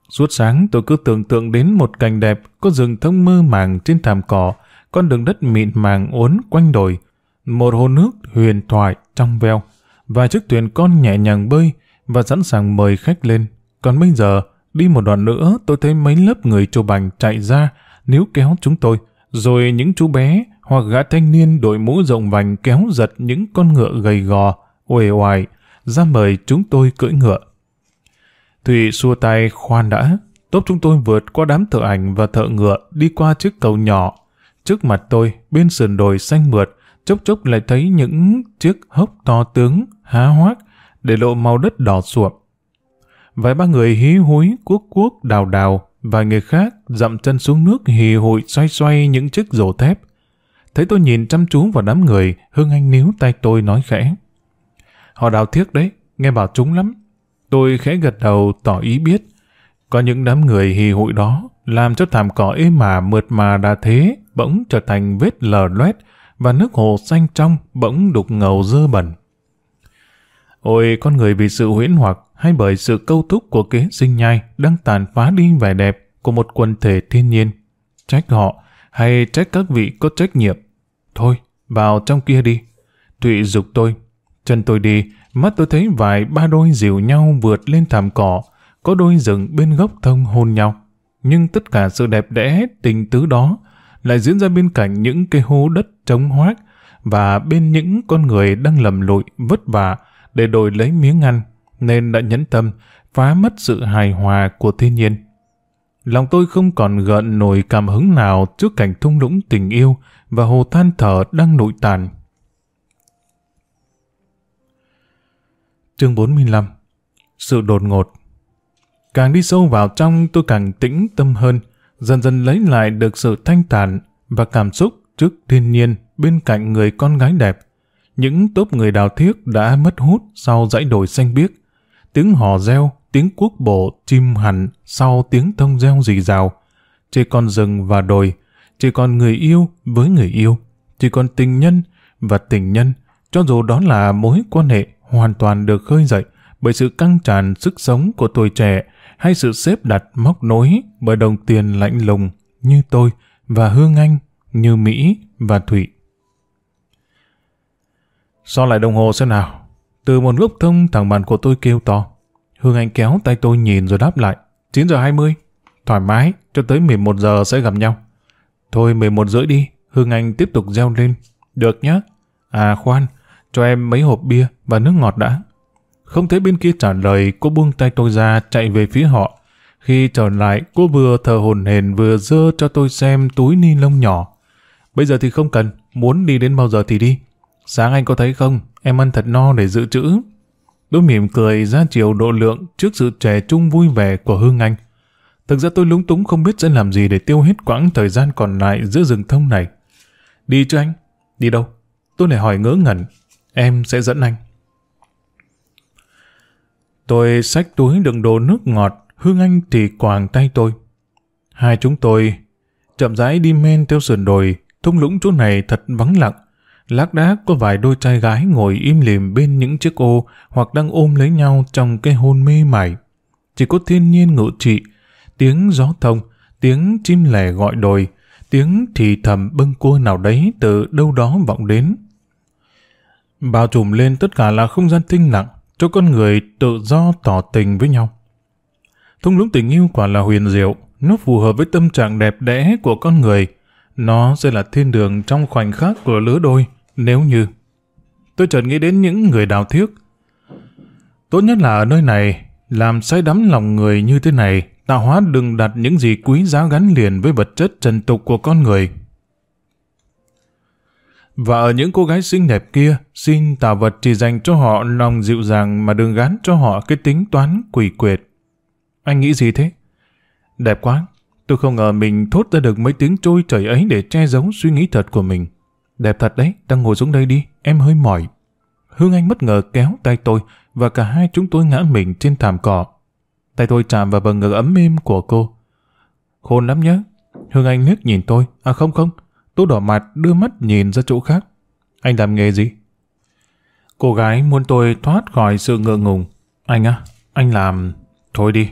Speaker 1: Suốt sáng tôi cứ tưởng tượng đến một cảnh đẹp có rừng thông mơ màng trên thảm cỏ, con đường đất mịn màng uốn quanh đồi, một hồ nước huyền thoại trong veo, và chiếc thuyền con nhẹ nhàng bơi và sẵn sàng mời khách lên. Còn bây giờ, đi một đoạn nữa tôi thấy mấy lớp người chụp bành chạy ra, níu kéo chúng tôi, rồi những chú bé hoặc gã thanh niên đội mũ rộng vành kéo giật những con ngựa gầy gò, uể oải, ra mời chúng tôi cưỡi ngựa. Thủy xua tay khoan đã, tốt chúng tôi vượt qua đám thợ ảnh và thợ ngựa đi qua chiếc cầu nhỏ. Trước mặt tôi, bên sườn đồi xanh mượt, chốc chốc lại thấy những chiếc hốc to tướng, há hoác, để lộ màu đất đỏ suộm. Vài ba người hí húi, cuốc cuốc, đào đào, và người khác dậm chân xuống nước hì hụi xoay xoay những chiếc rổ thép. Thấy tôi nhìn chăm chú vào đám người, Hương Anh níu tay tôi nói khẽ. Họ đào thiếc đấy, nghe bảo chúng lắm. Tôi khẽ gật đầu tỏ ý biết. Có những đám người hì hụi đó làm cho thảm cỏ êm mà mượt mà đã thế bỗng trở thành vết lờ loét và nước hồ xanh trong bỗng đục ngầu dơ bẩn. Ôi con người vì sự huyễn hoặc hay bởi sự câu thúc của kế sinh nhai đang tàn phá đi vẻ đẹp của một quần thể thiên nhiên. Trách họ hay trách các vị có trách nhiệm. Thôi, vào trong kia đi. Thụy dục tôi. Chân tôi đi, mắt tôi thấy vài ba đôi dìu nhau vượt lên thảm cỏ, có đôi rừng bên gốc thông hôn nhau. Nhưng tất cả sự đẹp đẽ, tình tứ đó lại diễn ra bên cạnh những cây hố đất trống hoác và bên những con người đang lầm lội, vất vả để đổi lấy miếng ăn, nên đã nhẫn tâm phá mất sự hài hòa của thiên nhiên. Lòng tôi không còn gợn nổi cảm hứng nào trước cảnh thung lũng tình yêu và hồ than thở đang nội tàn. Chương 45 Sự đột ngột Càng đi sâu vào trong tôi càng tĩnh tâm hơn, dần dần lấy lại được sự thanh tản và cảm xúc trước thiên nhiên bên cạnh người con gái đẹp. Những tốp người đào thiếc đã mất hút sau dãy đồi xanh biếc. Tiếng hò reo, tiếng quốc bộ, chim hẳn sau tiếng thông reo rì rào. Chỉ còn rừng và đồi, chỉ còn người yêu với người yêu, chỉ còn tình nhân và tình nhân, cho dù đó là mối quan hệ hoàn toàn được khơi dậy bởi sự căng tràn sức sống của tuổi trẻ hay sự xếp đặt móc nối bởi đồng tiền lạnh lùng như tôi và Hương Anh, như Mỹ và Thụy. So lại đồng hồ xem nào. Từ một gốc thông thằng bạn của tôi kêu to. Hương Anh kéo tay tôi nhìn rồi đáp lại. 9 giờ 20. Thoải mái, cho tới 11 giờ sẽ gặp nhau. Thôi 11 rưỡi đi, Hương Anh tiếp tục reo lên. Được nhá. À khoan, cho em mấy hộp bia và nước ngọt đã. Không thấy bên kia trả lời, cô buông tay tôi ra chạy về phía họ. Khi trở lại, cô vừa thờ hồn hền vừa dơ cho tôi xem túi ni lông nhỏ. Bây giờ thì không cần, muốn đi đến bao giờ thì đi. Sáng anh có thấy không, em ăn thật no để dự trữ. Tôi mỉm cười ra chiều độ lượng trước sự trẻ trung vui vẻ của Hương Anh. Thực ra tôi lúng túng không biết sẽ làm gì để tiêu hết quãng thời gian còn lại giữa rừng thông này. Đi chứ anh? Đi đâu? Tôi lại hỏi ngỡ ngẩn. Em sẽ dẫn anh. Tôi xách túi đựng đồ nước ngọt, Hương Anh thì quàng tay tôi. Hai chúng tôi chậm rãi đi men theo sườn đồi, thung lũng chỗ này thật vắng lặng. Lác đác có vài đôi trai gái ngồi im lìm bên những chiếc ô hoặc đang ôm lấy nhau trong cái hôn mê mải. Chỉ có thiên nhiên ngự trị, tiếng gió thông, tiếng chim lẻ gọi đồi, tiếng thì thầm bâng cua nào đấy từ đâu đó vọng đến. Bao trùm lên tất cả là không gian tinh lặng, cho con người tự do tỏ tình với nhau. Thung lũng tình yêu quả là huyền diệu, nó phù hợp với tâm trạng đẹp đẽ của con người. Nó sẽ là thiên đường trong khoảnh khắc của lứa đôi, nếu như... Tôi chợt nghĩ đến những người đào thiếc. Tốt nhất là ở nơi này, làm say đắm lòng người như thế này, tạo hóa đừng đặt những gì quý giá gắn liền với vật chất trần tục của con người. Và ở những cô gái xinh đẹp kia, xin tạo vật chỉ dành cho họ lòng dịu dàng mà đừng gắn cho họ cái tính toán quỷ quyệt. Anh nghĩ gì thế? Đẹp quá, tôi không ngờ mình thốt ra được mấy tiếng trôi chảy ấy để che giấu suy nghĩ thật của mình. Đẹp thật đấy, đang ngồi xuống đây đi, em hơi mỏi. Hương Anh bất ngờ kéo tay tôi và cả hai chúng tôi ngã mình trên thảm cỏ. Tay tôi chạm vào bờ ngực ấm êm của cô. Khôn lắm nhá. Hương Anh liếc nhìn tôi. À không không, tôi đỏ mặt đưa mắt nhìn ra chỗ khác. Anh làm nghề gì? Cô gái muốn tôi thoát khỏi sự ngượng ngùng. Anh á, anh làm... Thôi đi,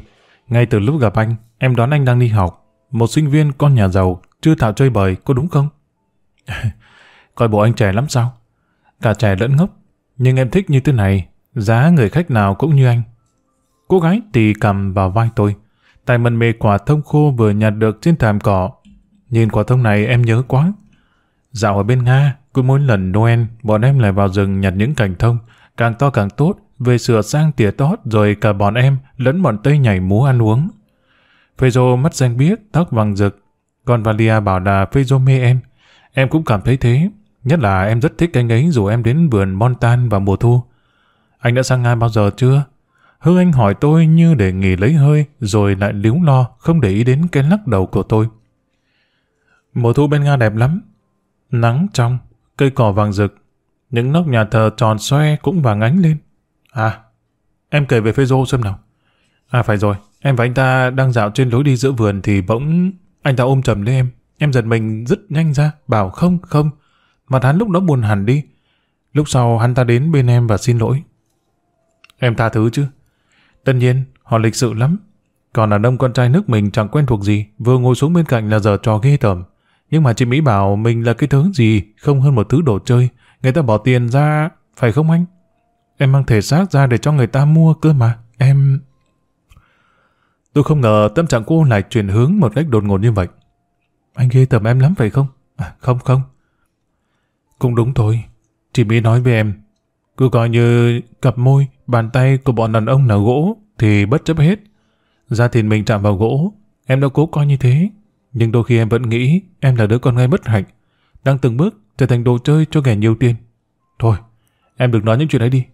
Speaker 1: ngay từ lúc gặp anh, em đoán anh đang đi học. Một sinh viên con nhà giàu, chưa thạo chơi bời, có đúng không? Coi bộ anh trẻ lắm sao? Cả trẻ lẫn ngốc. Nhưng em thích như thế này, giá người khách nào cũng như anh. Cô gái tì cầm vào vai tôi. Tay mần mê quả thông khô vừa nhặt được trên thảm cỏ. Nhìn quả thông này em nhớ quá. Dạo ở bên Nga, cứ mỗi lần Noel, bọn em lại vào rừng nhặt những cành thông, càng to càng tốt, về sửa sang tỉa tót rồi cả bọn em lẫn bọn Tây nhảy múa ăn uống. Phêrô mắt xanh biếc, tóc vàng rực. Còn Valia bảo là Phêrô mê em. Em cũng cảm thấy thế. Nhất là em rất thích anh ấy dù em đến vườn Montan vào mùa thu. Anh đã sang Nga bao giờ chưa? Hương Anh hỏi tôi như để nghỉ lấy hơi, rồi lại liếu lo, không để ý đến cái lắc đầu của tôi. Mùa thu bên Nga đẹp lắm. Nắng trong, cây cỏ vàng rực, những nóc nhà thờ tròn xoe cũng vàng ánh lên. À, em kể về phê rô xem nào. À phải rồi, em và anh ta đang dạo trên lối đi giữa vườn thì bỗng anh ta ôm chầm lấy em. Em giật mình rất nhanh ra, bảo không, không. Mặt hắn lúc đó buồn hẳn đi. Lúc sau hắn ta đến bên em và xin lỗi. Em tha thứ chứ? Tất nhiên, họ lịch sự lắm. Còn đàn ông con trai nước mình chẳng quen thuộc gì, vừa ngồi xuống bên cạnh là giờ trò ghê tởm. Nhưng mà chị Mỹ bảo mình là cái thứ gì, không hơn một thứ đồ chơi. Người ta bỏ tiền ra, phải không anh? Em mang thể xác ra để cho người ta mua cơ mà. Em... Tôi không ngờ tâm trạng cô lại chuyển hướng một cách đột ngột như vậy. Anh ghê tởm em lắm phải không? À, không không. Cũng đúng thôi. Chị Mỹ nói với em. Cứ coi như cặp môi, bàn tay của bọn đàn ông là gỗ thì bất chấp hết. Ra thịt mình chạm vào gỗ. Em đã cố coi như thế. Nhưng đôi khi em vẫn nghĩ em là đứa con gái bất hạnh. Đang từng bước trở thành đồ chơi cho kẻ nhiều tiền. Thôi, em đừng nói những chuyện ấy đi.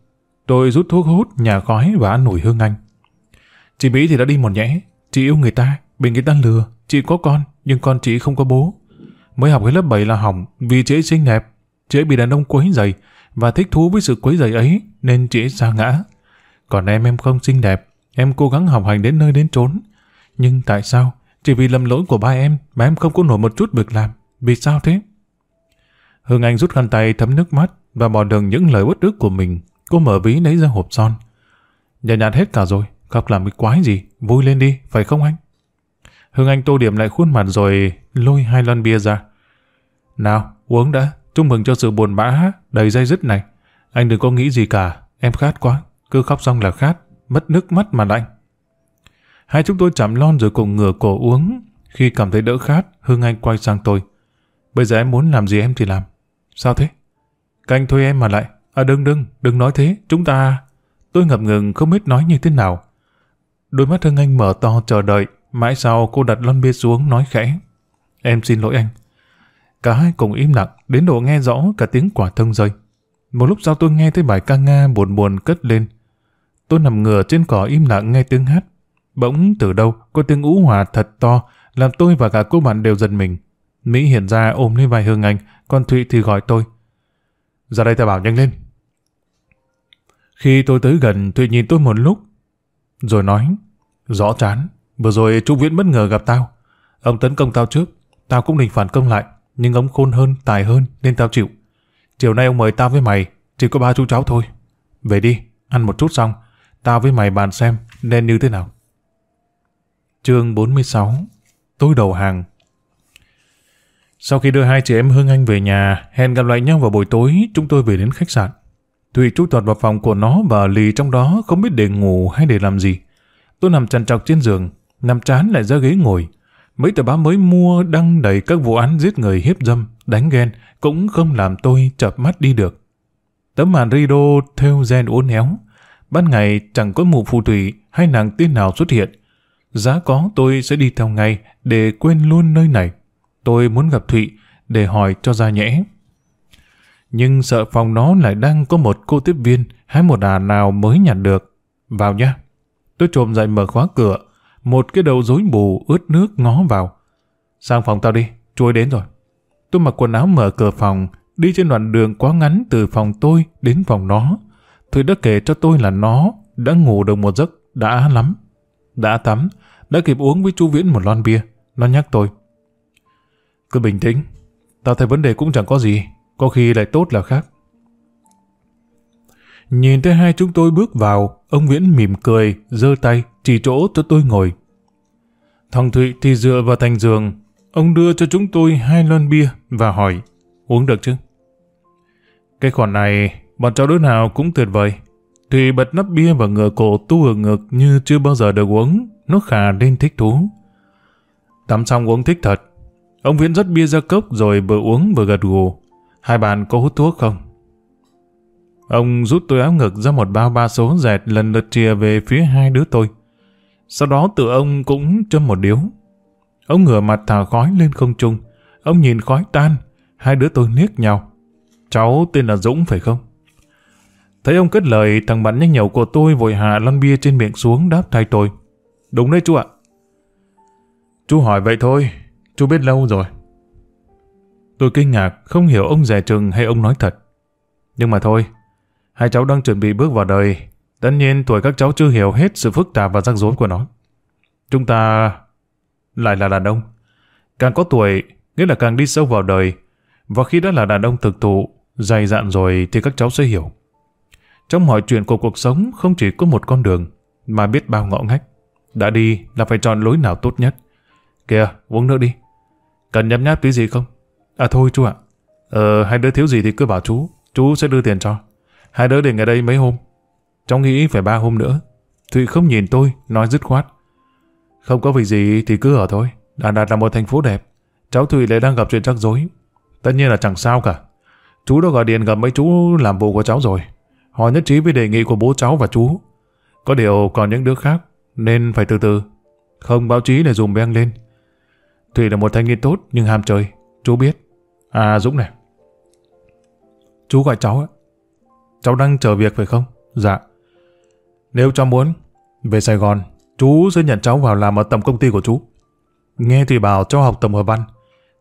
Speaker 1: Tôi rút thuốc hút, nhà khói và ăn nổi hương anh. Chị Mỹ thì đã đi một nhẽ. Chị yêu người ta, bị người ta lừa. Chị có con, nhưng con chị không có bố. Mới học cái lớp 7 là hỏng vì chị sinh đẹp. Chị ấy bị đàn ông quấy dày và thích thú với sự quấy dày ấy nên chị ấy xa ngã. Còn em em không xinh đẹp, em cố gắng học hành đến nơi đến chốn. Nhưng tại sao? Chỉ vì lầm lỗi của ba em mà em không có nổi một chút việc làm. Vì sao thế? Hương Anh rút khăn tay thấm nước mắt và bỏ đường những lời uất ức của mình Cô mở ví lấy ra hộp son. Nhạt nhạt hết cả rồi, khóc làm cái quái gì, vui lên đi, phải không anh? Hương Anh tô điểm lại khuôn mặt rồi lôi hai lon bia ra. Nào, uống đã, chúc mừng cho sự buồn bã đầy dây dứt này. Anh đừng có nghĩ gì cả, em khát quá, cứ khóc xong là khát, mất nước mắt mà lạnh. Hai chúng tôi chạm lon rồi cùng ngửa cổ uống. Khi cảm thấy đỡ khát, Hương Anh quay sang tôi. Bây giờ em muốn làm gì em thì làm. Sao thế? Canh thuê em mà lại. À đừng đừng, đừng nói thế, chúng ta... Tôi ngập ngừng không biết nói như thế nào. Đôi mắt Hưng Anh mở to chờ đợi, mãi sau cô đặt lon bia xuống nói khẽ. Em xin lỗi anh. Cả hai cùng im lặng, đến độ nghe rõ cả tiếng quả thông rơi. Một lúc sau tôi nghe thấy bài ca Nga buồn buồn cất lên. Tôi nằm ngửa trên cỏ im lặng nghe tiếng hát. Bỗng từ đâu có tiếng ú hòa thật to, làm tôi và cả cô bạn đều giật mình. Mỹ hiện ra ôm lấy vai Hương Anh, còn Thụy thì gọi tôi. Ra đây ta bảo nhanh lên, khi tôi tới gần, Thụy nhìn tôi một lúc, rồi nói, rõ chán, vừa rồi Trung Viễn bất ngờ gặp tao. Ông tấn công tao trước, Tao cũng định phản công lại, nhưng ông khôn hơn, tài hơn nên tao chịu. Chiều nay ông mời tao với mày, chỉ có ba chú cháu thôi. Về đi, ăn một chút xong, tao với mày bàn xem nên như thế nào. Chương 46 tối đầu hàng Sau khi đưa hai chị em Hương Anh về nhà, hẹn gặp lại nhau vào buổi tối, chúng tôi về đến khách sạn. Thủy trú tọt vào phòng của nó và lì trong đó không biết để ngủ hay để làm gì. Tôi nằm chằn trọc trên giường, nằm chán lại ra ghế ngồi. Mấy tờ báo mới mua đăng đầy các vụ án giết người hiếp dâm, đánh ghen, cũng không làm tôi chợp mắt đi được. Tấm màn rido theo gen uốn éo. Ban ngày chẳng có mụ phù thủy hay nàng tiên nào xuất hiện. Giá có tôi sẽ đi theo ngay để quên luôn nơi này. Tôi muốn gặp Thụy để hỏi cho ra nhẽ. Nhưng sợ phòng nó lại đang có một cô tiếp viên hay một đà nào mới nhặt được. Vào nhá. Tôi trồm dậy mở khóa cửa. Một cái đầu rối bù ướt nước ngó vào. Sang phòng tao đi, chuối đến rồi. Tôi mặc quần áo mở cửa phòng, đi trên đoạn đường quá ngắn từ phòng tôi đến phòng nó. Thủy đã kể cho tôi là nó đã ngủ được một giấc đã lắm. Đã tắm, đã kịp uống với chú Viễn một lon bia. Nó nhắc tôi. Cứ bình tĩnh, tao thấy vấn đề cũng chẳng có gì, có khi lại tốt là khác. Nhìn thấy hai chúng tôi bước vào, ông Viễn mỉm cười, giơ tay, chỉ chỗ cho tôi ngồi. Thằng Thụy thì dựa vào thành giường, ông đưa cho chúng tôi hai lon bia và hỏi, uống được chứ? Cái khoản này, bọn cháu đứa nào cũng tuyệt vời. Thụy bật nắp bia và ngửa cổ tu ở ngực như chưa bao giờ được uống, nó khà lên thích thú. Tắm xong uống thích thật. Ông Viễn rót bia ra cốc rồi vừa uống vừa gật gù. Hai bạn có hút thuốc không? Ông rút túi áo ngực ra một bao ba số dẹt lần lượt chia về phía hai đứa tôi. Sau đó tự ông cũng châm một điếu. Ông ngửa mặt thả khói lên không trung. Ông nhìn khói tan. Hai đứa tôi liếc nhau. Cháu tên là Dũng phải không? Thấy ông cất lời, thằng bạn nhanh nhậu của tôi vội hạ lon bia trên miệng xuống đáp thay tôi. Đúng đấy chú ạ. Chú hỏi vậy thôi, chú biết lâu rồi. Tôi kinh ngạc, không hiểu ông rẻ trừng hay ông nói thật. Nhưng mà thôi, hai cháu đang chuẩn bị bước vào đời. Tất nhiên tuổi các cháu chưa hiểu hết sự phức tạp và rắc rối của nó. Chúng ta lại là đàn ông. Càng có tuổi, nghĩa là càng đi sâu vào đời. Và khi đã là đàn ông thực thụ, dày dạn rồi thì các cháu sẽ hiểu. Trong mọi chuyện của cuộc sống không chỉ có một con đường, mà biết bao ngõ ngách. Đã đi là phải chọn lối nào tốt nhất. Kìa, uống nước đi. Cần nhấm nháp tí gì không? À thôi chú ạ. Ờ, hai đứa thiếu gì thì cứ bảo chú. Chú sẽ đưa tiền cho. Hai đứa để ở đây mấy hôm. Cháu nghĩ phải ba hôm nữa. Thụy không nhìn tôi, nói dứt khoát. Không có việc gì thì cứ ở thôi. Đà Lạt là một thành phố đẹp. Cháu Thụy lại đang gặp chuyện rắc rối. Tất nhiên là chẳng sao cả. Chú đã gọi điện gặp mấy chú làm vụ của cháu rồi. Họ nhất trí với đề nghị của bố cháu và chú. Có điều còn những đứa khác, nên phải từ từ. Không báo chí để dùng beng lên. Thủy là một thanh niên tốt nhưng ham chơi. Chú biết. À Dũng này. Chú gọi cháu ạ. Cháu đang chờ việc phải không? Dạ. Nếu cháu muốn, về Sài Gòn, chú sẽ nhận cháu vào làm ở tầm công ty của chú. Nghe thì bảo cháu học tổng hợp văn.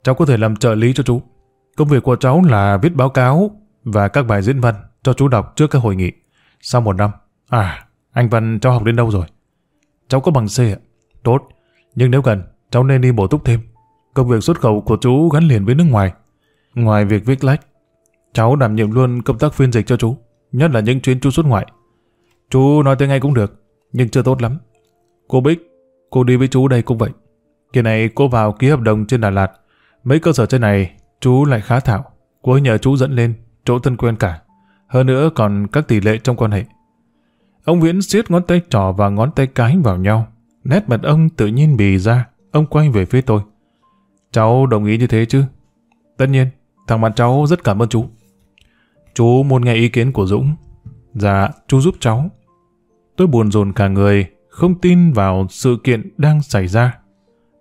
Speaker 1: Cháu có thể làm trợ lý cho chú. Công việc của cháu là viết báo cáo và các bài diễn văn cho chú đọc trước các hội nghị. Sau một năm, à, anh Văn cháu học đến đâu rồi? Cháu có bằng C ạ. Tốt, nhưng nếu cần, cháu nên đi bổ túc thêm. Công việc xuất khẩu của chú gắn liền với nước ngoài. Ngoài việc viết lách, cháu đảm nhiệm luôn công tác phiên dịch cho chú, nhất là những chuyến chú xuất ngoại. Chú nói tiếng Anh cũng được, nhưng chưa tốt lắm. Cô Bích, cô đi với chú đây cũng vậy. Kỳ này cô vào ký hợp đồng trên Đà Lạt. Mấy cơ sở trên này, chú lại khá thạo. Cô ấy nhờ chú dẫn lên, chỗ thân quen cả. Hơn nữa còn các tỷ lệ trong quan hệ. Ông Viễn siết ngón tay trỏ và ngón tay cái vào nhau. Nét mặt ông tự nhiên bì ra. Ông quay về phía tôi. Cháu đồng ý như thế chứ? Tất nhiên, thằng bạn cháu rất cảm ơn chú. Chú muốn nghe ý kiến của Dũng. Dạ, chú giúp cháu. Tôi buồn rồn cả người, không tin vào sự kiện đang xảy ra.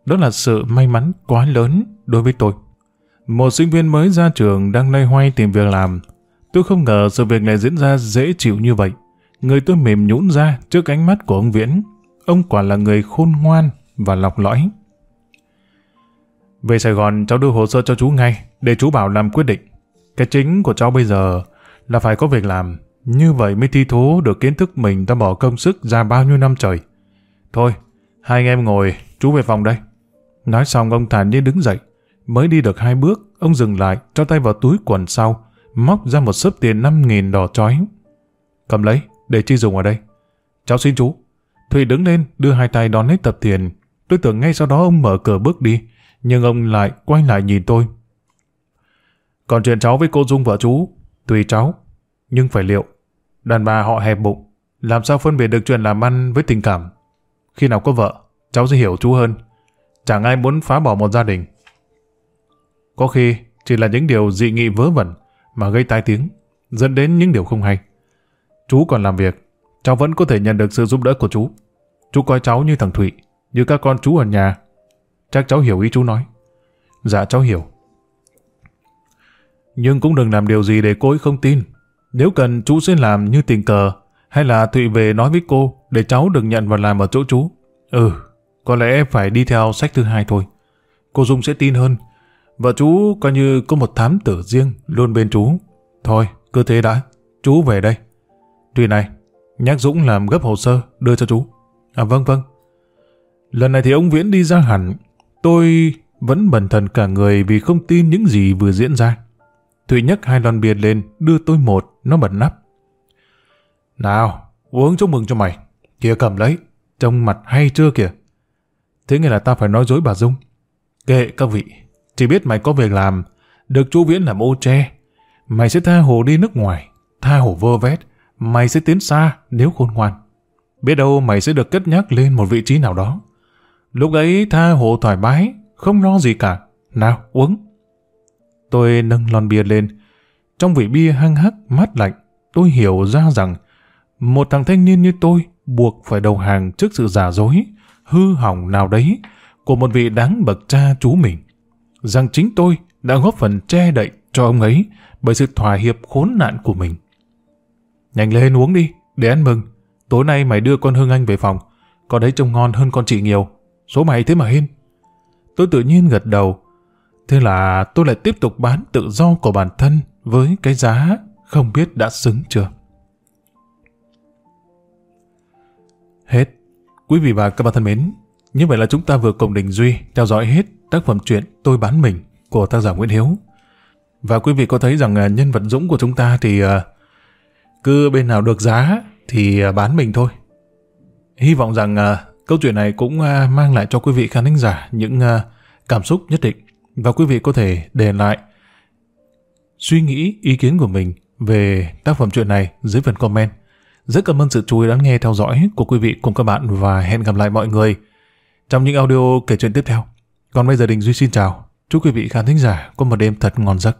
Speaker 1: Đó là sự may mắn quá lớn đối với tôi. Một sinh viên mới ra trường đang lay hoay tìm việc làm, Tôi không ngờ sự việc này diễn ra dễ chịu như vậy. Người tôi mềm nhũn ra trước ánh mắt của ông Viễn. Ông quả là người khôn ngoan và lọc lõi. Về Sài Gòn cháu đưa hồ sơ cho chú ngay để chú bảo làm quyết định. Cái chính của cháu bây giờ là phải có việc làm. Như vậy mới thi thố được kiến thức mình đã bỏ công sức ra bao nhiêu năm trời. Thôi, hai anh em ngồi, chú về phòng đây. Nói xong ông thản nhiên đứng dậy. Mới đi được hai bước, ông dừng lại, cho tay vào túi quần sau, móc ra một sớp tiền 5.000 đỏ chói. Cầm lấy, để chi dùng ở đây. Cháu xin chú. Thụy đứng lên, đưa hai tay đón lấy tập tiền. Tôi tưởng ngay sau đó ông mở cửa bước đi, nhưng ông lại quay lại nhìn tôi. Còn chuyện cháu với cô Dung vợ chú, tùy cháu, nhưng phải liệu. Đàn bà họ hẹp bụng, làm sao phân biệt được chuyện làm ăn với tình cảm. Khi nào có vợ, cháu sẽ hiểu chú hơn. Chẳng ai muốn phá bỏ một gia đình. Có khi chỉ là những điều dị nghị vớ vẩn mà gây tai tiếng, dẫn đến những điều không hay. Chú còn làm việc, cháu vẫn có thể nhận được sự giúp đỡ của chú. Chú coi cháu như thằng Thụy, như các con chú ở nhà. Chắc cháu hiểu ý chú nói. Dạ cháu hiểu. Nhưng cũng đừng làm điều gì để cô ấy không tin. Nếu cần chú sẽ làm như tình cờ, hay là Thụy về nói với cô để cháu đừng nhận và làm ở chỗ chú. Ừ, có lẽ phải đi theo sách thứ hai thôi. Cô Dung sẽ tin hơn. Và chú coi như có một thám tử riêng luôn bên chú. Thôi, cứ thế đã. Chú về đây. Tuy này, nhắc Dũng làm gấp hồ sơ, đưa cho chú. À vâng vâng. Lần này thì ông Viễn đi ra hẳn. Tôi vẫn bần thần cả người vì không tin những gì vừa diễn ra. Thủy nhấc hai lon bia lên, đưa tôi một, nó bật nắp. Nào, uống chúc mừng cho mày. Kìa cầm lấy, trông mặt hay chưa kìa. Thế nghĩa là ta phải nói dối bà Dung. Kệ các vị, chỉ biết mày có việc làm, được chú Viễn làm ô tre. Mày sẽ tha hồ đi nước ngoài, tha hồ vơ vét, mày sẽ tiến xa nếu khôn ngoan. Biết đâu mày sẽ được cất nhắc lên một vị trí nào đó. Lúc ấy tha hồ thoải mái, không lo gì cả. Nào, uống. Tôi nâng lon bia lên. Trong vị bia hăng hắc, mát lạnh, tôi hiểu ra rằng một thằng thanh niên như tôi buộc phải đầu hàng trước sự giả dối, hư hỏng nào đấy của một vị đáng bậc cha chú mình. Rằng chính tôi đã góp phần che đậy cho ông ấy bởi sự thỏa hiệp khốn nạn của mình. Nhanh lên uống đi, để ăn mừng. Tối nay mày đưa con Hương Anh về phòng. Con đấy trông ngon hơn con chị nhiều. Số mày thế mà hiên. Tôi tự nhiên gật đầu. Thế là tôi lại tiếp tục bán tự do của bản thân với cái giá không biết đã xứng chưa. Hết. Quý vị và các bạn thân mến, như vậy là chúng ta vừa cùng Đình Duy theo dõi hết tác phẩm truyện Tôi bán mình của tác giả Nguyễn Hiếu. Và quý vị có thấy rằng à, nhân vật Dũng của chúng ta thì à, cứ bên nào được giá thì à, bán mình thôi. Hy vọng rằng câu chuyện này cũng mang lại cho quý vị khán thính giả những cảm xúc nhất định và quý vị có thể để lại suy nghĩ, ý kiến của mình về tác phẩm truyện này dưới phần comment. Rất cảm ơn sự chú ý lắng nghe theo dõi của quý vị cùng các bạn và hẹn gặp lại mọi người trong những audio kể chuyện tiếp theo. Còn bây giờ Đình Duy xin chào. Chúc quý vị khán thính giả có một đêm thật ngon giấc.